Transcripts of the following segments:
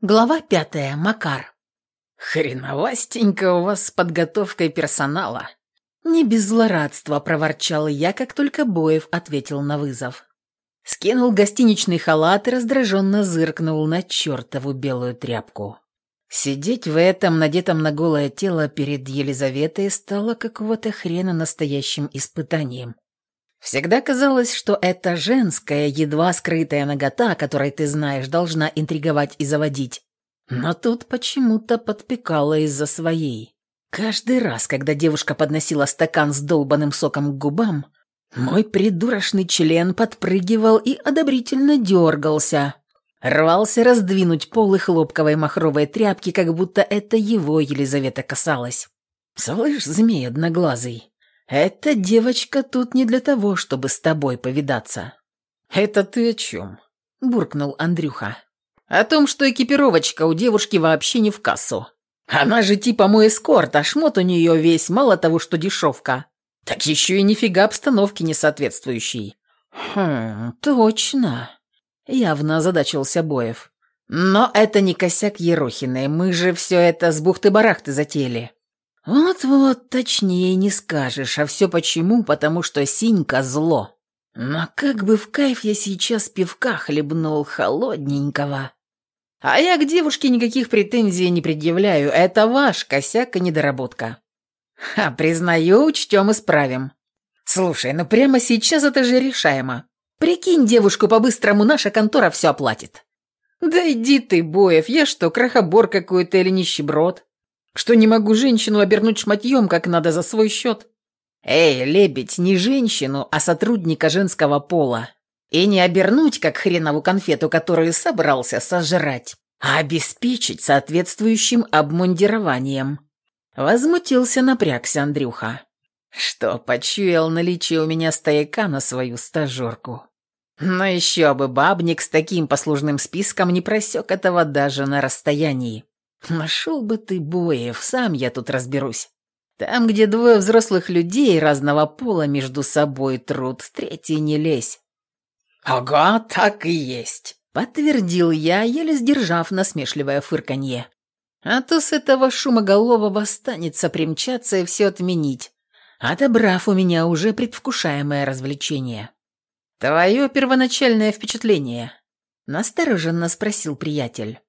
Глава пятая. Макар. «Хреновастенько у вас с подготовкой персонала». Не без злорадства проворчал я, как только Боев ответил на вызов. Скинул гостиничный халат и раздраженно зыркнул на чертову белую тряпку. Сидеть в этом, надетом на голое тело перед Елизаветой, стало какого-то хрена настоящим испытанием. Всегда казалось, что эта женская, едва скрытая нагота, которой ты знаешь, должна интриговать и заводить. Но тут почему-то подпекала из-за своей. Каждый раз, когда девушка подносила стакан с долбанным соком к губам, мой придурочный член подпрыгивал и одобрительно дергался. Рвался раздвинуть полы хлопковой махровой тряпки, как будто это его Елизавета касалась. «Слышь, змей одноглазый, «Эта девочка тут не для того, чтобы с тобой повидаться». «Это ты о чем?» – буркнул Андрюха. «О том, что экипировочка у девушки вообще не в кассу. Она же типа мой эскорт, а шмот у нее весь, мало того, что дешевка. Так еще и нифига обстановки не соответствующей». «Хм, точно», – явно озадачился Боев. «Но это не косяк Ерохиной, мы же все это с бухты-барахты затеяли». «Вот-вот, точнее не скажешь, а все почему? Потому что синька зло. Но как бы в кайф я сейчас пивка хлебнул холодненького. А я к девушке никаких претензий не предъявляю, это ваш косяк и недоработка. Ха, признаю, учтем, исправим. Слушай, ну прямо сейчас это же решаемо. Прикинь, девушку по-быстрому наша контора все оплатит». «Да иди ты, Боев, я что, крохобор какой-то или нищеброд?» Что не могу женщину обернуть шматьем, как надо, за свой счет? Эй, лебедь, не женщину, а сотрудника женского пола. И не обернуть, как хренову конфету, которую собрался сожрать, а обеспечить соответствующим обмундированием. Возмутился, напрягся Андрюха. Что, почуял наличие у меня стояка на свою стажерку. Но еще бы бабник с таким послужным списком не просек этого даже на расстоянии. Нашел бы ты боев, сам я тут разберусь. Там, где двое взрослых людей разного пола между собой труд, третий не лезь. Ага, так и есть, подтвердил я, еле сдержав насмешливое фырканье. А то с этого шумоголового останется примчаться и все отменить, отобрав у меня уже предвкушаемое развлечение. «Твое первоначальное впечатление?» – настороженно спросил приятель.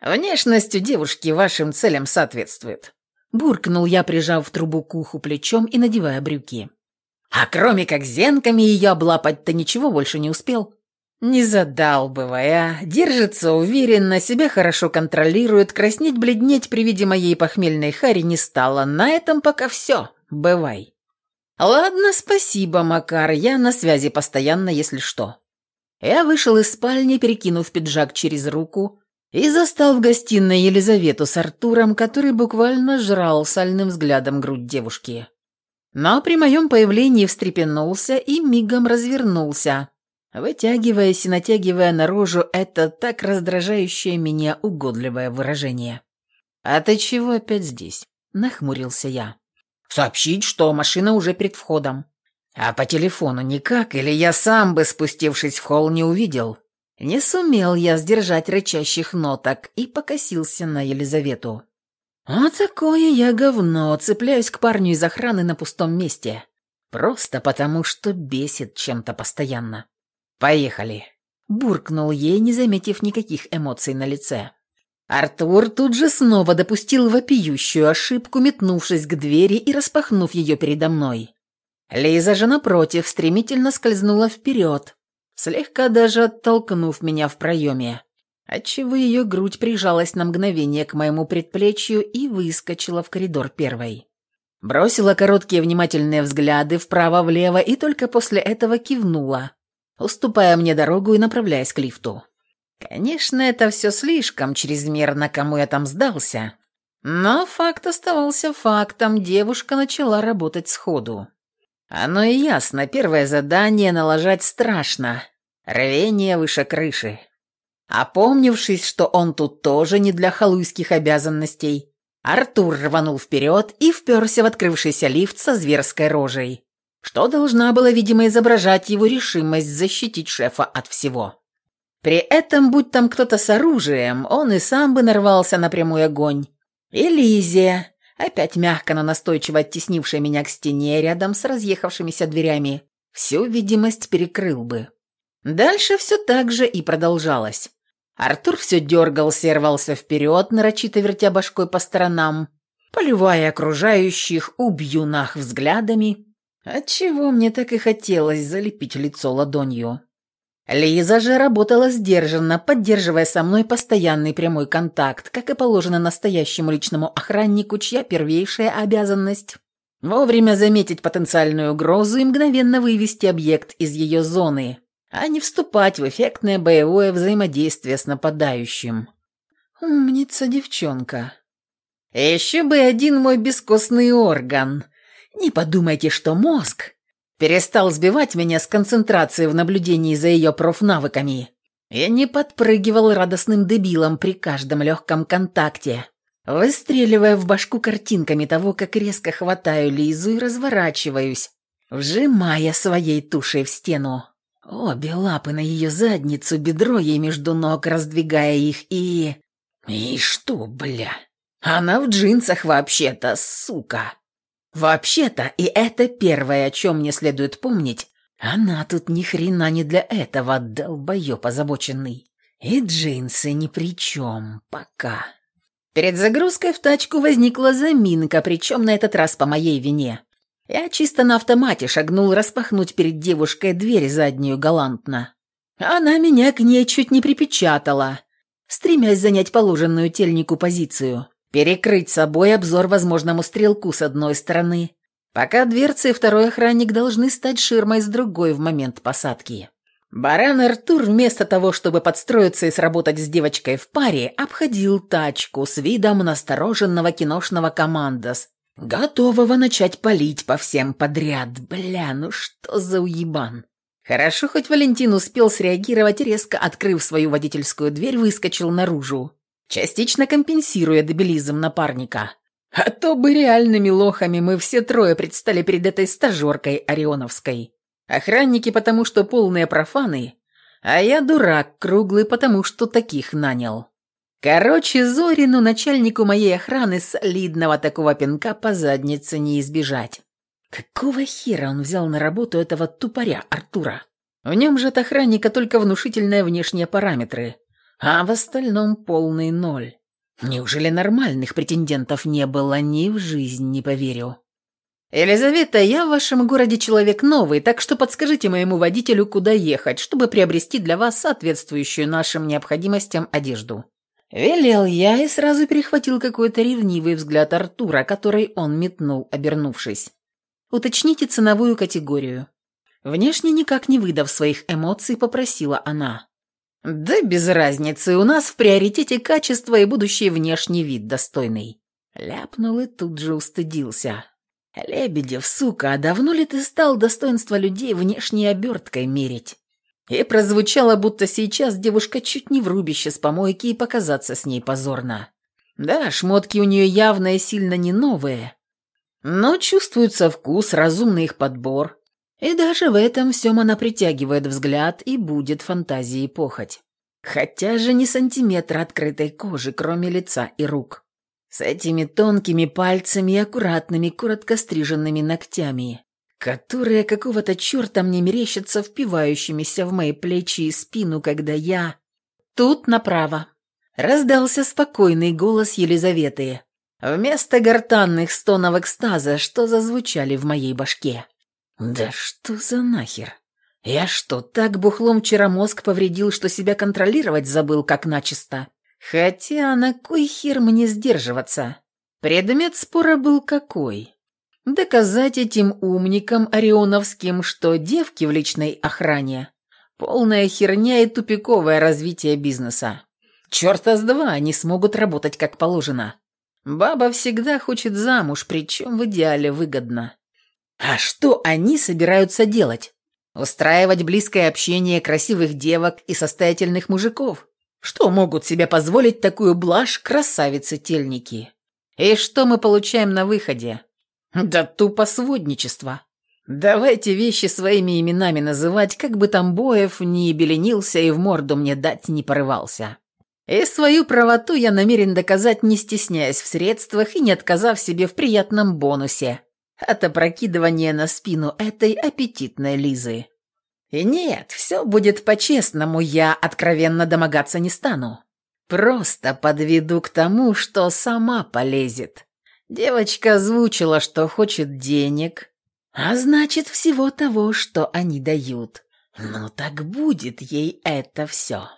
Внешностью девушки вашим целям соответствует. Буркнул я, прижав трубу к уху плечом и надевая брюки. А кроме как зенками ее облапать-то ничего больше не успел. Не задалбывая, держится уверенно, себя хорошо контролирует, краснеть, бледнеть при виде моей похмельной хари не стало. На этом пока все. Бывай. Ладно, спасибо, Макар, я на связи постоянно, если что. Я вышел из спальни, перекинув пиджак через руку, и застал в гостиной Елизавету с Артуром, который буквально жрал сальным взглядом грудь девушки. Но при моем появлении встрепенулся и мигом развернулся, вытягиваясь и натягивая на рожу это так раздражающее меня угодливое выражение. «А ты чего опять здесь?» – нахмурился я. «Сообщить, что машина уже перед входом». «А по телефону никак, или я сам бы, спустившись в холл, не увидел?» Не сумел я сдержать рычащих ноток и покосился на Елизавету. Вот такое я говно, цепляюсь к парню из охраны на пустом месте. Просто потому, что бесит чем-то постоянно. «Поехали», – буркнул ей, не заметив никаких эмоций на лице. Артур тут же снова допустил вопиющую ошибку, метнувшись к двери и распахнув ее передо мной. Лиза же, напротив, стремительно скользнула вперед, слегка даже оттолкнув меня в проеме, отчего ее грудь прижалась на мгновение к моему предплечью и выскочила в коридор первой. Бросила короткие внимательные взгляды вправо-влево и только после этого кивнула, уступая мне дорогу и направляясь к лифту. Конечно, это все слишком чрезмерно, кому я там сдался. Но факт оставался фактом, девушка начала работать сходу. Оно и ясно, первое задание налажать страшно. Рвение выше крыши. Опомнившись, что он тут тоже не для халуйских обязанностей, Артур рванул вперед и вперся в открывшийся лифт со зверской рожей, что должна была, видимо, изображать его решимость защитить шефа от всего. При этом, будь там кто-то с оружием, он и сам бы нарвался на прямой огонь. И Лизия, опять мягко, но настойчиво оттеснившая меня к стене рядом с разъехавшимися дверями, всю видимость перекрыл бы. Дальше все так же и продолжалось. Артур все дергался и рвался вперед, нарочито вертя башкой по сторонам, поливая окружающих убью нах взглядами, отчего мне так и хотелось залепить лицо ладонью. Лиза же работала сдержанно, поддерживая со мной постоянный прямой контакт, как и положено настоящему личному охраннику, чья первейшая обязанность – вовремя заметить потенциальную угрозу и мгновенно вывести объект из ее зоны, а не вступать в эффектное боевое взаимодействие с нападающим. Умница девчонка. Еще бы один мой бескостный орган. Не подумайте, что мозг перестал сбивать меня с концентрацией в наблюдении за ее профнавыками и не подпрыгивал радостным дебилом при каждом легком контакте, выстреливая в башку картинками того, как резко хватаю Лизу и разворачиваюсь, вжимая своей тушей в стену. Обе лапы на ее задницу, бедро ей между ног, раздвигая их и... И что, бля? Она в джинсах вообще-то, сука. Вообще-то, и это первое, о чем мне следует помнить, она тут ни хрена не для этого, долбоёб озабоченный. И джинсы ни при чем, пока. Перед загрузкой в тачку возникла заминка, причем на этот раз по моей вине. Я чисто на автомате шагнул распахнуть перед девушкой дверь заднюю галантно. Она меня к ней чуть не припечатала, стремясь занять положенную тельнику позицию. Перекрыть собой обзор возможному стрелку с одной стороны, пока дверцы и второй охранник должны стать ширмой с другой в момент посадки. Баран Артур вместо того, чтобы подстроиться и сработать с девочкой в паре, обходил тачку с видом настороженного киношного командос, готового начать палить по всем подряд. Бля, ну что за уебан. Хорошо, хоть Валентин успел среагировать резко открыв свою водительскую дверь, выскочил наружу частично компенсируя дебилизм напарника. А то бы реальными лохами мы все трое предстали перед этой стажеркой Орионовской. Охранники потому, что полные профаны, а я дурак круглый, потому что таких нанял. Короче, Зорину, начальнику моей охраны, солидного такого пинка по заднице не избежать. Какого хера он взял на работу этого тупоря Артура? В нем же от охранника только внушительные внешние параметры а в остальном полный ноль. Неужели нормальных претендентов не было ни в жизнь, не поверю. «Елизавета, я в вашем городе человек новый, так что подскажите моему водителю, куда ехать, чтобы приобрести для вас соответствующую нашим необходимостям одежду». Велел я и сразу перехватил какой-то ревнивый взгляд Артура, который он метнул, обернувшись. «Уточните ценовую категорию». Внешне никак не выдав своих эмоций, попросила она. «Да без разницы, у нас в приоритете качество и будущий внешний вид достойный». Ляпнул и тут же устыдился. «Лебедев, сука, а давно ли ты стал достоинство людей внешней оберткой мерить?» И прозвучало, будто сейчас девушка чуть не в рубище с помойки и показаться с ней позорно. Да, шмотки у нее явно и сильно не новые, но чувствуется вкус, разумный их подбор, и даже в этом всем она притягивает взгляд и будет фантазией похоть. Хотя же ни сантиметра открытой кожи, кроме лица и рук. С этими тонкими пальцами и аккуратными, коротко стриженными ногтями, которые какого-то черта мне мерещатся впивающимися в мои плечи и спину, когда я... Тут направо. Раздался спокойный голос Елизаветы. Вместо гортанных стонов экстаза, что зазвучали в моей башке. «Да что за нахер? Я что, так бухлом вчера мозг повредил, что себя контролировать забыл как начисто? Хотя на кой хер мне сдерживаться? Предмет спора был какой? Доказать этим умникам орионовским, что девки в личной охране – полная херня и тупиковое развитие бизнеса. Черта с два они смогут работать как положено. Баба всегда хочет замуж, причем в идеале выгодно. А что они собираются делать? Устраивать близкое общение красивых девок и состоятельных мужиков? Что могут себе позволить такую блажь красавицы-тельники? И что мы получаем на выходе? Да тупо сводничество. Давайте вещи своими именами называть, как бы там Боев не беленился и в морду мне дать не порывался. И свою правоту я намерен доказать, не стесняясь в средствах и не отказав себе в приятном бонусе от опрокидывания на спину этой аппетитной Лизы. И нет, все будет по-честному, я откровенно домогаться не стану. Просто подведу к тому, что сама полезет. Девочка озвучила, что хочет денег, а значит всего того, что они дают. Ну так будет ей это все.